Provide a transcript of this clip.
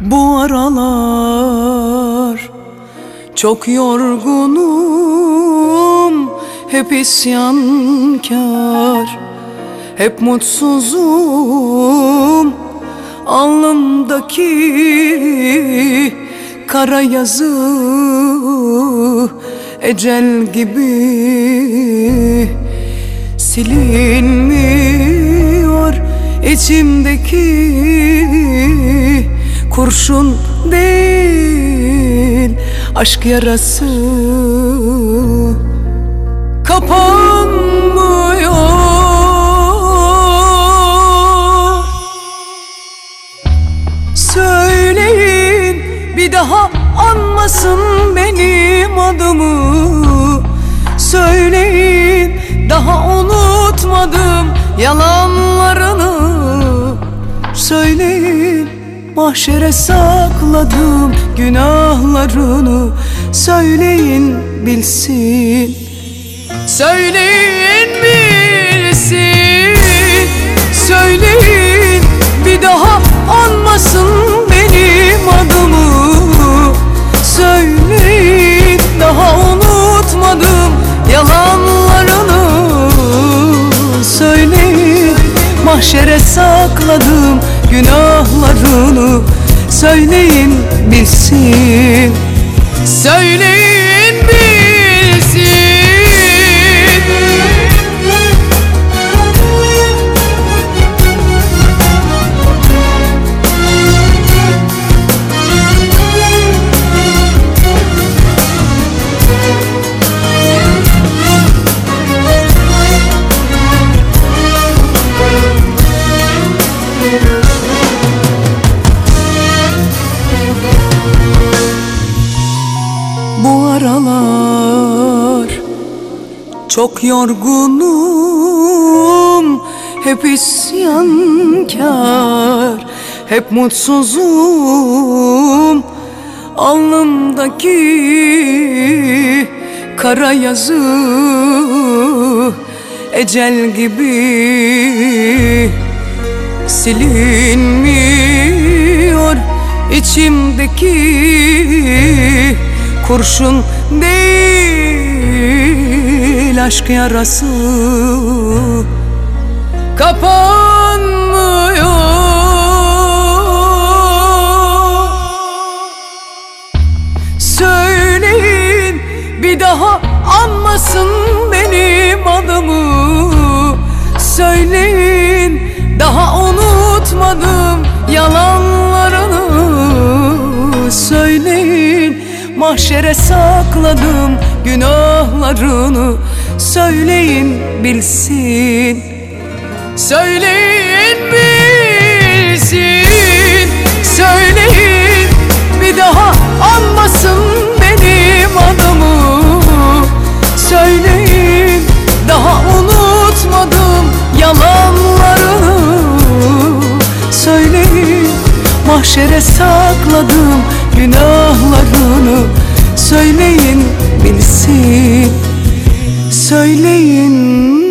Bu aralar çok yorgunum Hep isyankar Hep mutsuzum. Alnımdaki kara yazı Ecel gibi silinmiyor. İçimdeki kurşun değil aşk yarası kapanmıyor. Söyleyin bir daha anmasın benim adımı. Söyleyin daha unutmadım yalanlarını. Söyleyin mahşere sakladım günahlarını. Söyleyin bilsin. Söyleyin bilsin. Söyleyin bir daha anmasın benim adımı. Söyleyin daha unutmadım yalanlarını. Söyleyin mahşere sakladım günahlarını. Söyleyin bilsin aralar. Çok yorgunum Hep isyankar Hep mutsuzum. Alnımdaki kara yazı Ecel gibi silinmiyor. İçimdeki kurşun değil aşk yarası. Kapanmıyor. Söyleyin bir daha anmasın benim adımı Söyleyin mahşere sakladım günahlarını. Söyleyin bilsin Söyleyin bilsin. Söyleyin bir daha anmasın benim adımı. Söyleyin daha unutmadım yalanlarını. Söyleyin mahşere sakladım günahlarını Söyleyin bilsin. Söyleyin